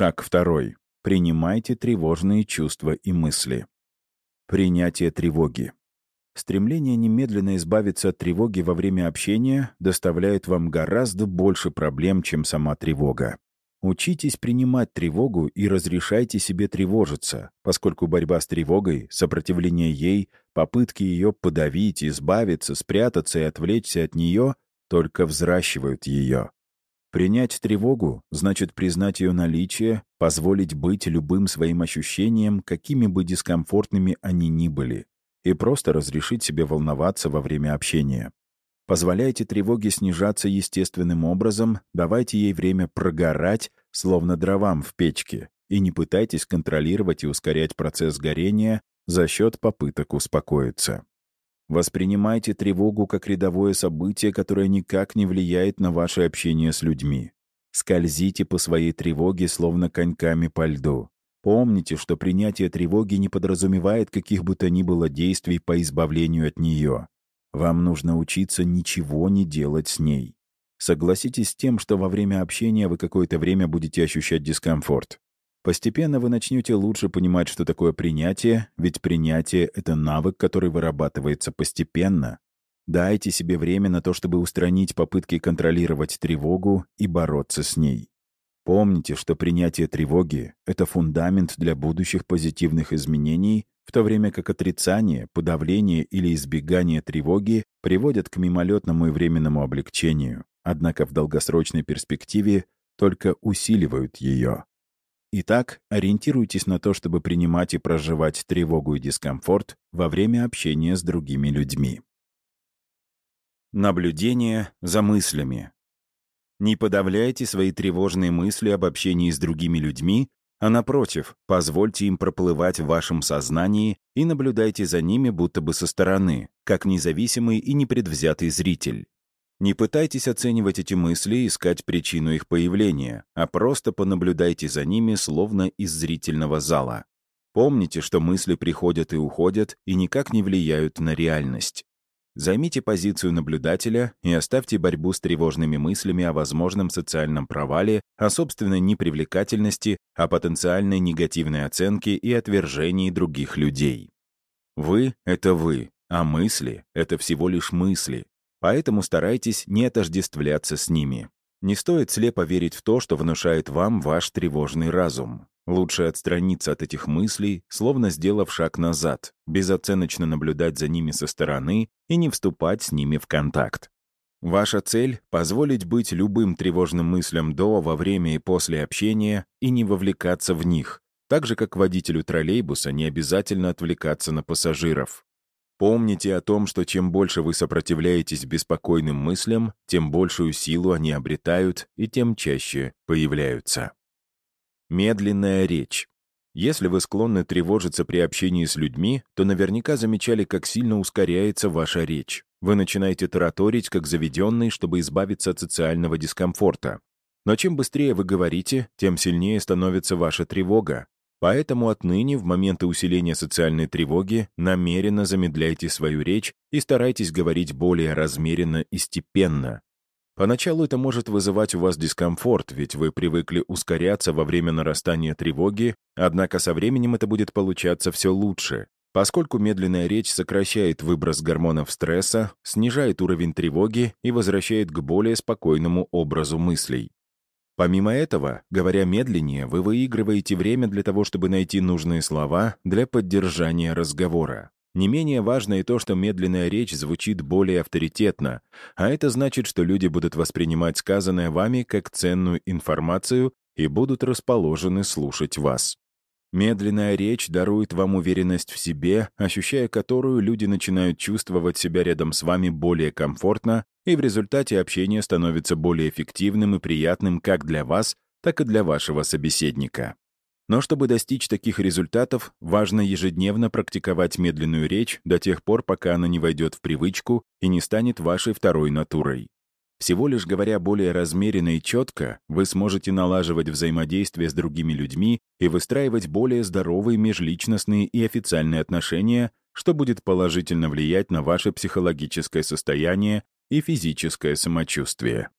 Шаг второй. Принимайте тревожные чувства и мысли. Принятие тревоги. Стремление немедленно избавиться от тревоги во время общения доставляет вам гораздо больше проблем, чем сама тревога. Учитесь принимать тревогу и разрешайте себе тревожиться, поскольку борьба с тревогой, сопротивление ей, попытки ее подавить, избавиться, спрятаться и отвлечься от нее только взращивают ее. Принять тревогу значит признать ее наличие, позволить быть любым своим ощущениям, какими бы дискомфортными они ни были, и просто разрешить себе волноваться во время общения. Позволяйте тревоге снижаться естественным образом, давайте ей время прогорать, словно дровам в печке, и не пытайтесь контролировать и ускорять процесс горения за счет попыток успокоиться. Воспринимайте тревогу как рядовое событие, которое никак не влияет на ваше общение с людьми. Скользите по своей тревоге, словно коньками по льду. Помните, что принятие тревоги не подразумевает каких бы то ни было действий по избавлению от нее. Вам нужно учиться ничего не делать с ней. Согласитесь с тем, что во время общения вы какое-то время будете ощущать дискомфорт. Постепенно вы начнете лучше понимать, что такое принятие, ведь принятие — это навык, который вырабатывается постепенно. Дайте себе время на то, чтобы устранить попытки контролировать тревогу и бороться с ней. Помните, что принятие тревоги — это фундамент для будущих позитивных изменений, в то время как отрицание, подавление или избегание тревоги приводят к мимолетному и временному облегчению, однако в долгосрочной перспективе только усиливают ее. Итак, ориентируйтесь на то, чтобы принимать и проживать тревогу и дискомфорт во время общения с другими людьми. Наблюдение за мыслями. Не подавляйте свои тревожные мысли об общении с другими людьми, а напротив, позвольте им проплывать в вашем сознании и наблюдайте за ними будто бы со стороны, как независимый и непредвзятый зритель. Не пытайтесь оценивать эти мысли и искать причину их появления, а просто понаблюдайте за ними словно из зрительного зала. Помните, что мысли приходят и уходят и никак не влияют на реальность. Займите позицию наблюдателя и оставьте борьбу с тревожными мыслями о возможном социальном провале, о собственной непривлекательности, о потенциальной негативной оценке и отвержении других людей. Вы — это вы, а мысли — это всего лишь мысли, Поэтому старайтесь не отождествляться с ними. Не стоит слепо верить в то, что внушает вам ваш тревожный разум. Лучше отстраниться от этих мыслей, словно сделав шаг назад, безоценочно наблюдать за ними со стороны и не вступать с ними в контакт. Ваша цель — позволить быть любым тревожным мыслям до, во время и после общения и не вовлекаться в них, так же, как водителю троллейбуса не обязательно отвлекаться на пассажиров. Помните о том, что чем больше вы сопротивляетесь беспокойным мыслям, тем большую силу они обретают и тем чаще появляются. Медленная речь. Если вы склонны тревожиться при общении с людьми, то наверняка замечали, как сильно ускоряется ваша речь. Вы начинаете тараторить, как заведенный, чтобы избавиться от социального дискомфорта. Но чем быстрее вы говорите, тем сильнее становится ваша тревога, Поэтому отныне, в моменты усиления социальной тревоги, намеренно замедляйте свою речь и старайтесь говорить более размеренно и степенно. Поначалу это может вызывать у вас дискомфорт, ведь вы привыкли ускоряться во время нарастания тревоги, однако со временем это будет получаться все лучше, поскольку медленная речь сокращает выброс гормонов стресса, снижает уровень тревоги и возвращает к более спокойному образу мыслей. Помимо этого, говоря медленнее, вы выигрываете время для того, чтобы найти нужные слова для поддержания разговора. Не менее важно и то, что медленная речь звучит более авторитетно, а это значит, что люди будут воспринимать сказанное вами как ценную информацию и будут расположены слушать вас. Медленная речь дарует вам уверенность в себе, ощущая которую люди начинают чувствовать себя рядом с вами более комфортно, и в результате общение становится более эффективным и приятным как для вас, так и для вашего собеседника. Но чтобы достичь таких результатов, важно ежедневно практиковать медленную речь до тех пор, пока она не войдет в привычку и не станет вашей второй натурой. Всего лишь говоря более размеренно и четко, вы сможете налаживать взаимодействие с другими людьми и выстраивать более здоровые межличностные и официальные отношения, что будет положительно влиять на ваше психологическое состояние и физическое самочувствие.